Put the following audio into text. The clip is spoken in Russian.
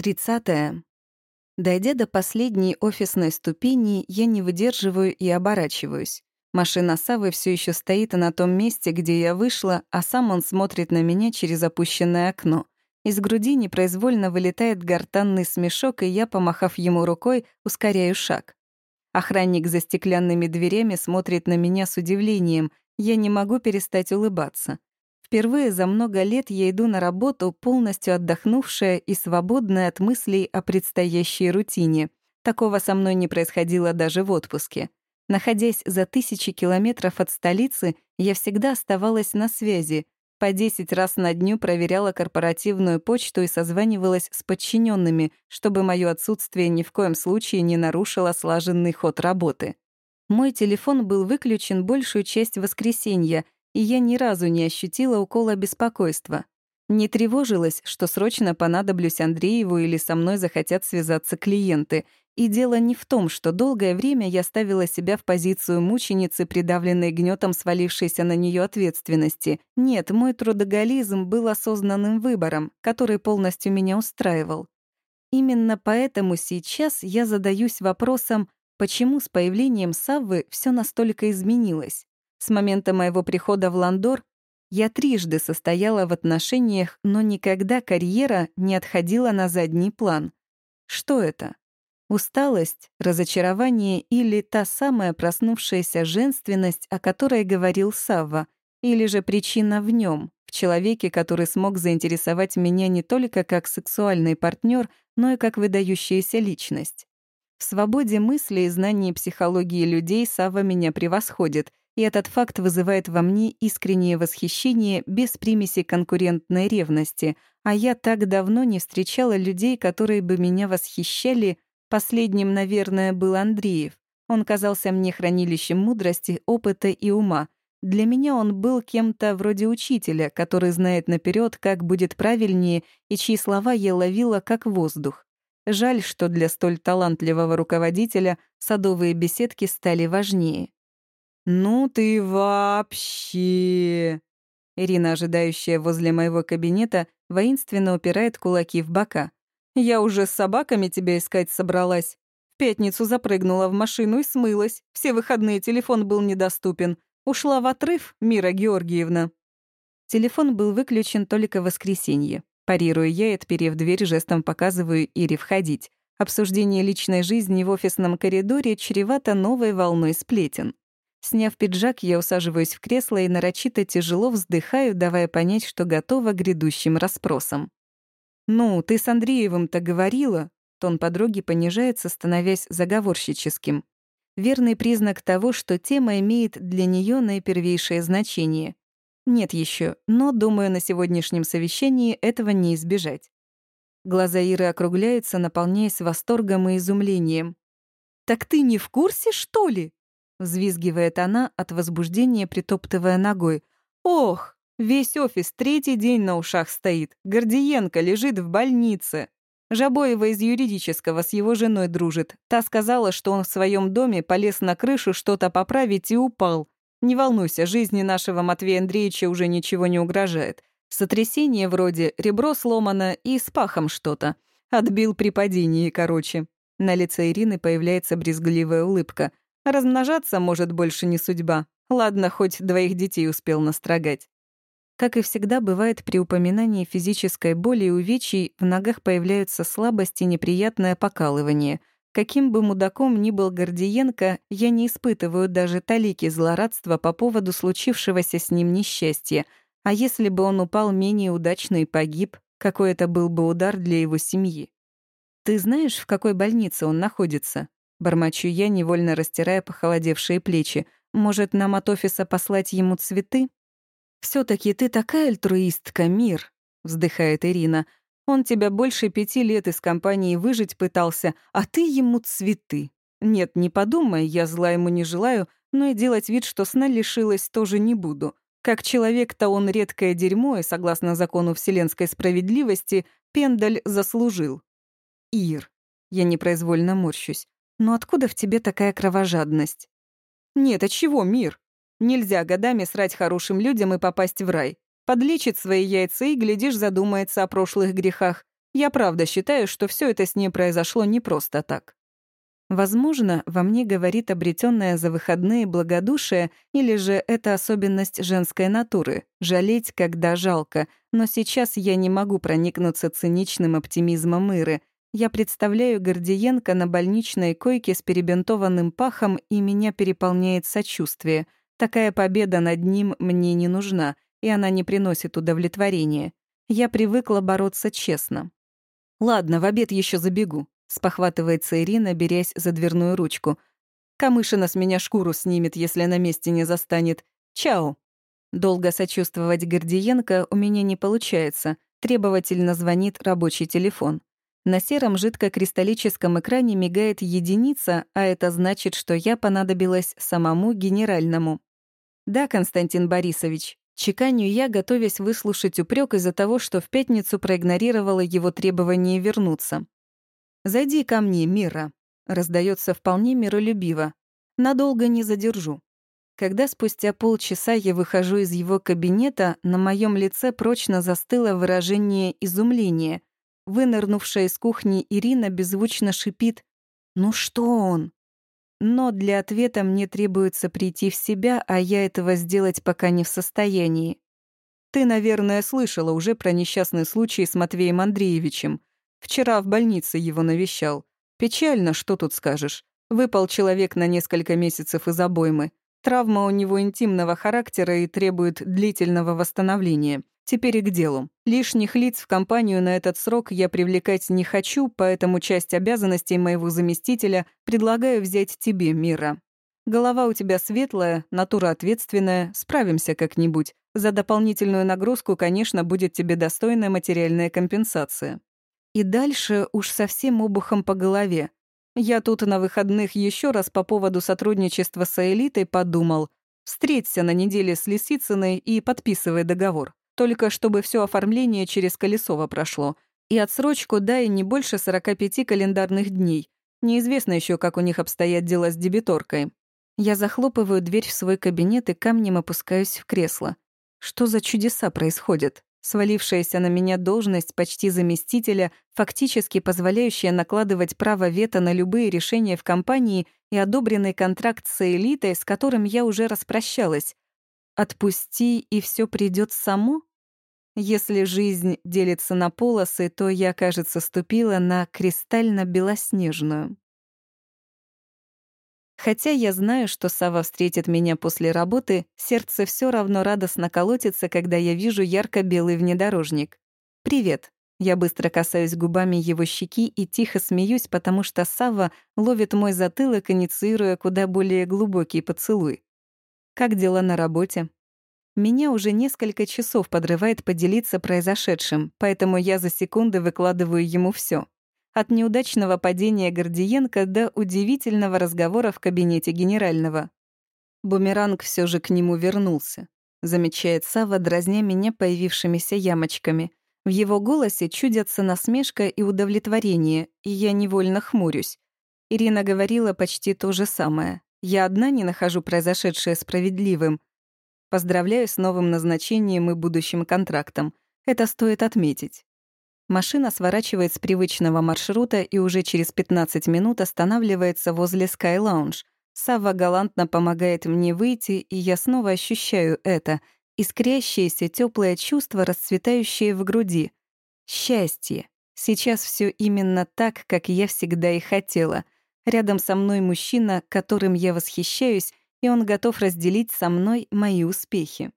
Тридцатое. Дойдя до последней офисной ступени, я не выдерживаю и оборачиваюсь. Машина Савы все еще стоит на том месте, где я вышла, а сам он смотрит на меня через опущенное окно. Из груди непроизвольно вылетает гортанный смешок, и я, помахав ему рукой, ускоряю шаг. Охранник за стеклянными дверями смотрит на меня с удивлением. Я не могу перестать улыбаться. Впервые за много лет я иду на работу, полностью отдохнувшая и свободная от мыслей о предстоящей рутине. Такого со мной не происходило даже в отпуске. Находясь за тысячи километров от столицы, я всегда оставалась на связи. По 10 раз на дню проверяла корпоративную почту и созванивалась с подчиненными, чтобы мое отсутствие ни в коем случае не нарушило слаженный ход работы. Мой телефон был выключен большую часть воскресенья — и я ни разу не ощутила укола беспокойства. Не тревожилась, что срочно понадоблюсь Андрееву или со мной захотят связаться клиенты. И дело не в том, что долгое время я ставила себя в позицию мученицы, придавленной гнетом свалившейся на нее ответственности. Нет, мой трудоголизм был осознанным выбором, который полностью меня устраивал. Именно поэтому сейчас я задаюсь вопросом, почему с появлением Саввы все настолько изменилось. С момента моего прихода в Ландор я трижды состояла в отношениях, но никогда карьера не отходила на задний план. Что это? Усталость, разочарование или та самая проснувшаяся женственность, о которой говорил Савва, или же причина в нем, в человеке, который смог заинтересовать меня не только как сексуальный партнер, но и как выдающаяся личность. В свободе мысли и знании психологии людей Сава меня превосходит, и этот факт вызывает во мне искреннее восхищение без примеси конкурентной ревности, а я так давно не встречала людей, которые бы меня восхищали. Последним, наверное, был Андреев. Он казался мне хранилищем мудрости, опыта и ума. Для меня он был кем-то вроде учителя, который знает наперед, как будет правильнее, и чьи слова я ловила как воздух. Жаль, что для столь талантливого руководителя садовые беседки стали важнее. «Ну ты вообще...» Ирина, ожидающая возле моего кабинета, воинственно упирает кулаки в бока. «Я уже с собаками тебя искать собралась. В пятницу запрыгнула в машину и смылась. Все выходные телефон был недоступен. Ушла в отрыв, Мира Георгиевна». Телефон был выключен только в воскресенье. Парирую я, отперев дверь, жестом показываю Ире входить. Обсуждение личной жизни в офисном коридоре чревато новой волной сплетен. Сняв пиджак, я усаживаюсь в кресло и нарочито тяжело вздыхаю, давая понять, что готова к грядущим расспросам. «Ну, ты с Андреевым-то говорила?» Тон подруги понижается, становясь заговорщическим. Верный признак того, что тема имеет для нее наипервейшее значение. Нет еще, но, думаю, на сегодняшнем совещании этого не избежать. Глаза Иры округляются, наполняясь восторгом и изумлением. «Так ты не в курсе, что ли?» Взвизгивает она от возбуждения, притоптывая ногой. «Ох, весь офис третий день на ушах стоит. Гордиенко лежит в больнице. Жабоева из юридического с его женой дружит. Та сказала, что он в своем доме полез на крышу что-то поправить и упал. Не волнуйся, жизни нашего Матвея Андреевича уже ничего не угрожает. Сотрясение вроде, ребро сломано и с пахом что-то. Отбил при падении, короче. На лице Ирины появляется брезгливая улыбка. Размножаться, может, больше не судьба. Ладно, хоть двоих детей успел настрогать. Как и всегда бывает при упоминании физической боли и увечий, в ногах появляются слабость и неприятное покалывание. Каким бы мудаком ни был Гордиенко, я не испытываю даже талики злорадства по поводу случившегося с ним несчастья. А если бы он упал менее удачно и погиб, какой это был бы удар для его семьи? «Ты знаешь, в какой больнице он находится?» Бормочу я, невольно растирая похолодевшие плечи. Может, нам от офиса послать ему цветы? все таки ты такая альтруистка, Мир», — вздыхает Ирина. «Он тебя больше пяти лет из компании выжить пытался, а ты ему цветы. Нет, не подумай, я зла ему не желаю, но и делать вид, что сна лишилась, тоже не буду. Как человек-то он редкое дерьмо, и, согласно закону вселенской справедливости, Пендаль заслужил. Ир. Я непроизвольно морщусь. Но откуда в тебе такая кровожадность? Нет, а чего мир? Нельзя годами срать хорошим людям и попасть в рай. Подлечит свои яйца и, глядишь, задумается о прошлых грехах. Я правда считаю, что все это с ней произошло не просто так. Возможно, во мне говорит обретенное за выходные благодушие, или же это особенность женской натуры — жалеть, когда жалко, но сейчас я не могу проникнуться циничным оптимизмом Иры. Я представляю Гордиенко на больничной койке с перебинтованным пахом, и меня переполняет сочувствие. Такая победа над ним мне не нужна, и она не приносит удовлетворения. Я привыкла бороться честно. Ладно, в обед еще забегу. Спохватывается Ирина, берясь за дверную ручку. «Камышина с меня шкуру снимет, если на месте не застанет. Чао!» Долго сочувствовать Гордиенко у меня не получается. Требовательно звонит рабочий телефон. На сером жидкокристаллическом экране мигает единица, а это значит, что я понадобилась самому генеральному. «Да, Константин Борисович», чеканю я, готовясь выслушать упрек из-за того, что в пятницу проигнорировала его требование вернуться. «Зайди ко мне, Мира», — раздается вполне миролюбиво. «Надолго не задержу». Когда спустя полчаса я выхожу из его кабинета, на моем лице прочно застыло выражение изумления. Вынырнувшая из кухни Ирина беззвучно шипит «Ну что он?». Но для ответа мне требуется прийти в себя, а я этого сделать пока не в состоянии. Ты, наверное, слышала уже про несчастный случай с Матвеем Андреевичем. Вчера в больнице его навещал. Печально, что тут скажешь. Выпал человек на несколько месяцев из обоймы. Травма у него интимного характера и требует длительного восстановления. Теперь и к делу. Лишних лиц в компанию на этот срок я привлекать не хочу, поэтому часть обязанностей моего заместителя предлагаю взять тебе, Мира. Голова у тебя светлая, натура ответственная, справимся как-нибудь. За дополнительную нагрузку, конечно, будет тебе достойная материальная компенсация. И дальше уж совсем обухом по голове. Я тут на выходных еще раз по поводу сотрудничества с элитой подумал. Встреться на неделе с Лисицыной и подписывай договор. Только чтобы все оформление через Колесово прошло. И отсрочку дай не больше 45 календарных дней. Неизвестно еще, как у них обстоят дела с дебиторкой. Я захлопываю дверь в свой кабинет и камнем опускаюсь в кресло. Что за чудеса происходят? Свалившаяся на меня должность почти заместителя, фактически позволяющая накладывать право вето на любые решения в компании и одобренный контракт с элитой, с которым я уже распрощалась. Отпусти, и все придет само? Если жизнь делится на полосы, то я, кажется, ступила на кристально-белоснежную. Хотя я знаю, что Сава встретит меня после работы, сердце все равно радостно колотится, когда я вижу ярко-белый внедорожник. «Привет». Я быстро касаюсь губами его щеки и тихо смеюсь, потому что Сава ловит мой затылок, инициируя куда более глубокий поцелуй. «Как дела на работе?» Меня уже несколько часов подрывает поделиться произошедшим, поэтому я за секунды выкладываю ему все. От неудачного падения Гордиенко до удивительного разговора в кабинете генерального. Бумеранг все же к нему вернулся, замечает Сава, дразня меня появившимися ямочками. В его голосе чудятся насмешка и удовлетворение, и я невольно хмурюсь. Ирина говорила почти то же самое. Я одна не нахожу произошедшее справедливым. Поздравляю с новым назначением и будущим контрактом. Это стоит отметить. Машина сворачивает с привычного маршрута и уже через 15 минут останавливается возле Sky Lounge. Сава галантно помогает мне выйти, и я снова ощущаю это — искрящееся теплое чувство, расцветающее в груди. Счастье. Сейчас все именно так, как я всегда и хотела. Рядом со мной мужчина, которым я восхищаюсь, и он готов разделить со мной мои успехи.